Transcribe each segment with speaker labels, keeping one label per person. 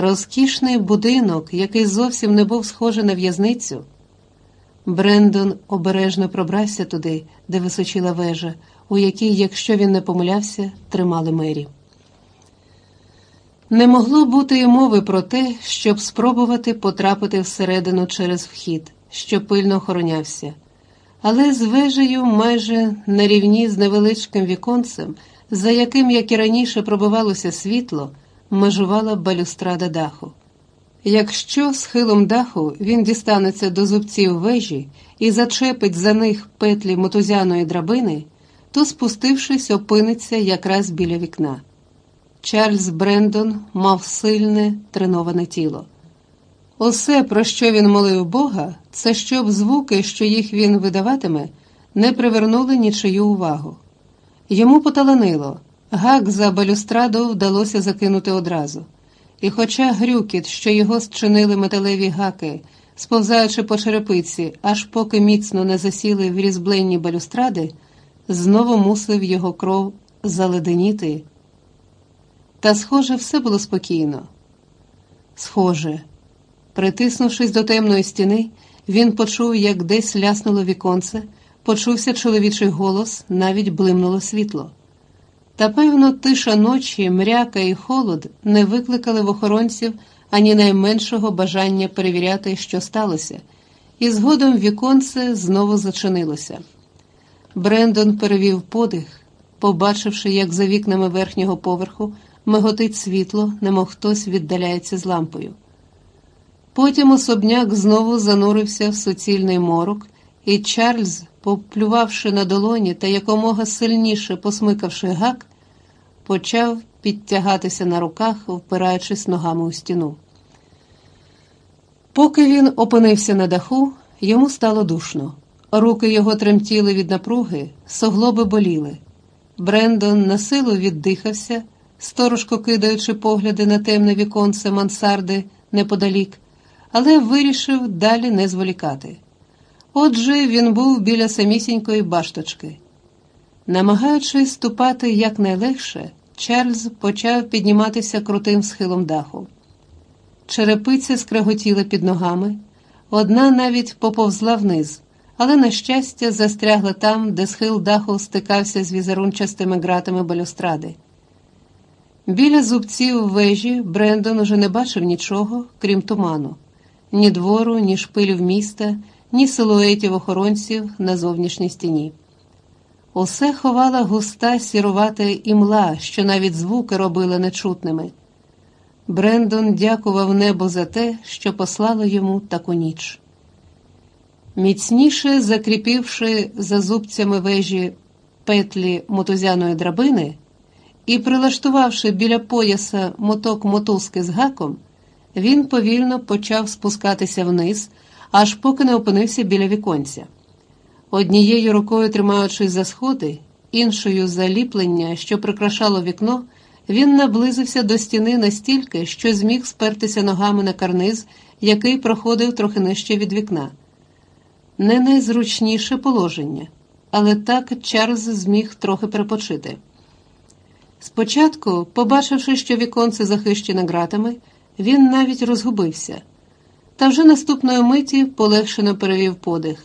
Speaker 1: розкішний будинок, який зовсім не був схожий на в'язницю. Брендон обережно пробрався туди, де височила вежа, у якій, якщо він не помилявся, тримали мері. Не могло бути й мови про те, щоб спробувати потрапити всередину через вхід, що пильно охоронявся, але з вежею майже на рівні з невеличким віконцем, за яким, як і раніше, пробивалося світло, межувала балюстрада даху. Якщо схилом даху він дістанеться до зубців вежі і зачепить за них петлі мотузяної драбини, то, спустившись, опиниться якраз біля вікна. Чарльз Брендон мав сильне, треноване тіло. Усе, про що він молив Бога, це щоб звуки, що їх він видаватиме, не привернули нічию увагу. Йому поталанило, гак за балюстраду вдалося закинути одразу. І, хоча грюкіт, що його зчинили металеві гаки, сповзаючи по черепиці, аж поки міцно не засіли в різьбленні балюстради, знову мусив його кров заледеніти. Та, схоже, все було спокійно. Схоже, притиснувшись до темної стіни, він почув, як десь ляснуло віконце, почувся чоловічий голос, навіть блимнуло світло. Та, певно, тиша ночі, мряка і холод не викликали в охоронців ані найменшого бажання перевіряти, що сталося, і згодом віконце знову зачинилося. Брендон перевів подих, побачивши, як за вікнами верхнього поверху миготить світло, немов хтось віддаляється з лампою. Потім особняк знову занурився в суцільний морок, і Чарльз, поплювавши на долоні та якомога сильніше посмикавши гак, почав підтягатися на руках, впираючись ногами у стіну. Поки він опинився на даху, йому стало душно. Руки його тремтіли від напруги, соглоби боліли. Брендон на силу віддихався, сторожко кидаючи погляди на темне віконце мансарди неподалік, але вирішив далі не зволікати. Отже, він був біля самісінької башточки. Намагаючись ступати якнайлегше, Чарльз почав підніматися крутим схилом даху. Черепиця скреготіла під ногами, одна навіть поповзла вниз, але, на щастя, застрягла там, де схил даху стикався з візерунчастими ґратами балюстради. Біля зубців вежі Брендон уже не бачив нічого, крім туману, ні двору, ні шпилів міста, ні силуетів охоронців на зовнішній стіні. Усе ховала густа сірувата імла, що навіть звуки робила нечутними. Брендон дякував небо за те, що послало йому таку ніч. Міцніше закріпивши за зубцями вежі петлі мотузяної драбини і прилаштувавши біля пояса моток мотузки з гаком, він повільно почав спускатися вниз, аж поки не опинився біля віконця. Однією рукою тримаючись за сходи, іншою за ліплення, що прикрашало вікно, він наблизився до стіни настільки, що зміг спертися ногами на карниз, який проходив трохи нижче від вікна. Не найзручніше положення, але так Чарльз зміг трохи перепочити. Спочатку, побачивши, що віконце захищене ґратами, він навіть розгубився, та вже наступної миті полегшено перевів подих.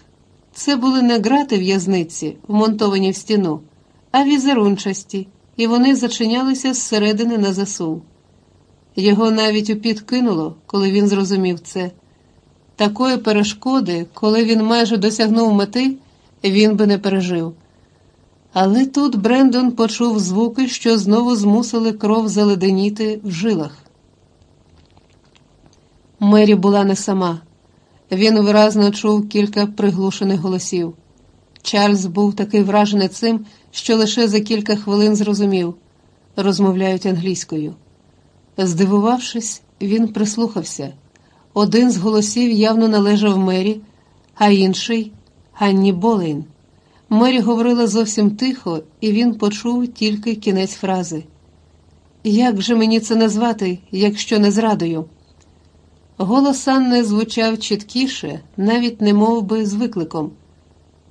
Speaker 1: Це були не грати в'язниці, вмонтовані в стіну, а візерунчасті, і вони зачинялися зсередини на засув. Його навіть у піт кинуло, коли він зрозумів це. Такої перешкоди, коли він майже досягнув мети, він би не пережив. Але тут Брендон почув звуки, що знову змусили кров заледеніти в жилах. Мері була не сама. Він виразно чув кілька приглушених голосів. Чарльз був такий вражений цим, що лише за кілька хвилин зрозумів розмовляють англійською. Здивувавшись, він прислухався. Один з голосів явно належав Мері, а інший Ганні Болейн. Мері говорила зовсім тихо, і він почув тільки кінець фрази. Як же мені це назвати, якщо не зрадою? Голос Анни звучав чіткіше, навіть не мов би, з викликом.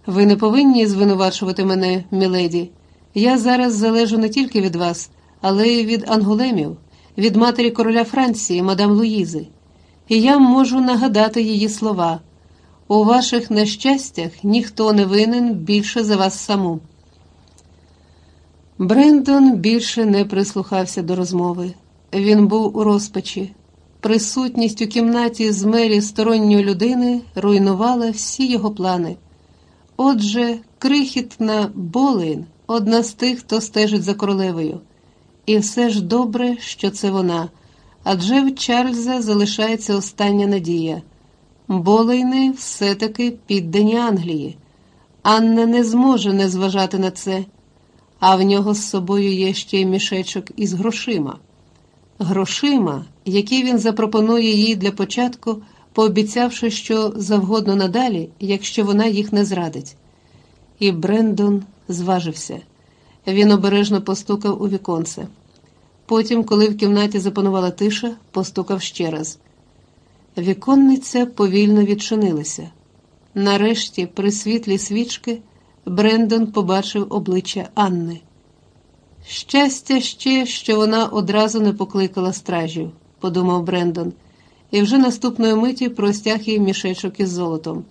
Speaker 1: Ви не повинні звинувачувати мене, міледі. Я зараз залежу не тільки від вас, але й від анголемів. від матері короля Франції, мадам Луїзи, і я можу нагадати її слова. У ваших нещастях ніхто не винен більше за вас саму. Брендон більше не прислухався до розмови. Він був у розпачі. Присутність у кімнаті з мері сторонньої людини руйнувала всі його плани. Отже, крихітна Болейн одна з тих, хто стежить за королевою. І все ж добре, що це вона, адже в Чарльза залишається остання надія. Болейни все-таки піддані Англії. Анна не зможе не зважати на це, а в нього з собою є ще й мішечок із грошима. Грошима, які він запропонує їй для початку, пообіцявши, що завгодно надалі, якщо вона їх не зрадить. І Брендон зважився. Він обережно постукав у віконце. Потім, коли в кімнаті запанувала тиша, постукав ще раз. Віконниця повільно відчинилася. Нарешті, при світлі свічки, Брендон побачив обличчя Анни. Щастя ще, що вона одразу не покликала стражів, подумав Брендон, і вже наступної миті простяг їй мішечок із золотом.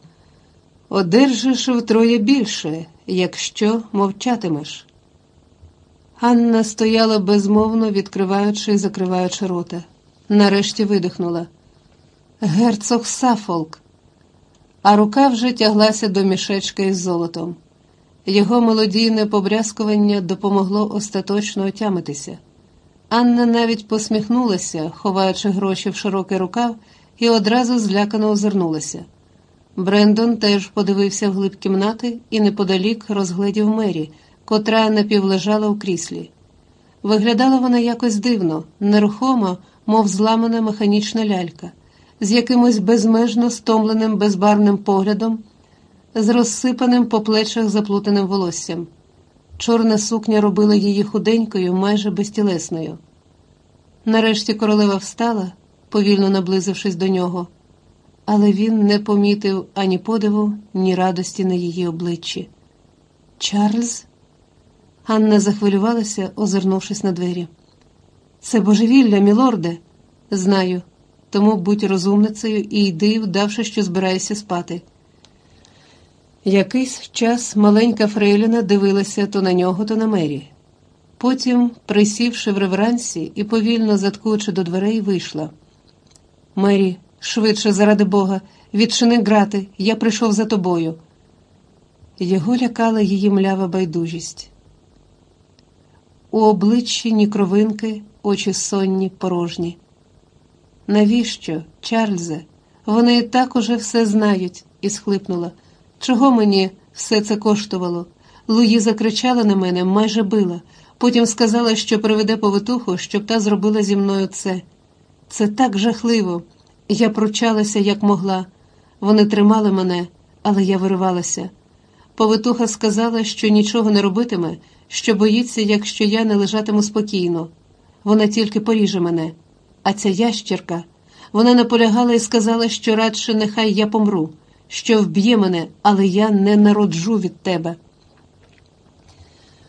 Speaker 1: Одержиш втроє більше, якщо мовчатимеш. Анна стояла безмовно, відкриваючи і закриваючи рота. Нарешті видихнула. Герцог Сафолк. А рука вже тяглася до мішечка із золотом. Його мелодійне побрязкування допомогло остаточно отямитися. Анна навіть посміхнулася, ховаючи гроші в широкий рукав, і одразу злякано озирнулася. Брендон теж подивився в глиб кімнати і неподалік розгледів Мері, котра напівлежала у кріслі. Виглядала вона якось дивно, нерухомо, мов зламана механічна лялька, з якимось безмежно стомленим безбарвним поглядом, з розсипаним по плечах заплутаним волоссям. Чорна сукня робила її худенькою, майже безтілесною. Нарешті королева встала, повільно наблизившись до нього, але він не помітив ані подиву, ні радості на її обличчі. Чарльз? Анна захвилювалася, озирнувшись на двері. Це божевілля, мілорде, знаю, тому будь розумницею і йди, вдавши, що збираєшся спати. Якийсь час маленька Фрейліна дивилася то на нього, то на мері. Потім, присівши в реверансі і повільно заткуючи до дверей, вийшла. Мері, швидше, заради Бога, відчини грати, я прийшов за тобою. Його лякала її млява байдужість. У обличчі ні кровинки, очі сонні, порожні. Навіщо, Чарльзе? Вони і так уже все знають, і схлипнула. Чого мені все це коштувало? Луї закричала на мене, майже била. Потім сказала, що приведе повитуху, щоб та зробила зі мною це. Це так жахливо. Я пручалася, як могла. Вони тримали мене, але я виривалася. Повитуха сказала, що нічого не робитиме, що боїться, якщо я не лежатиму спокійно. Вона тільки поріже мене. А ця ящерка, вона наполягала і сказала, що радше нехай я помру, що вб'є мене, але я не народжу від тебе.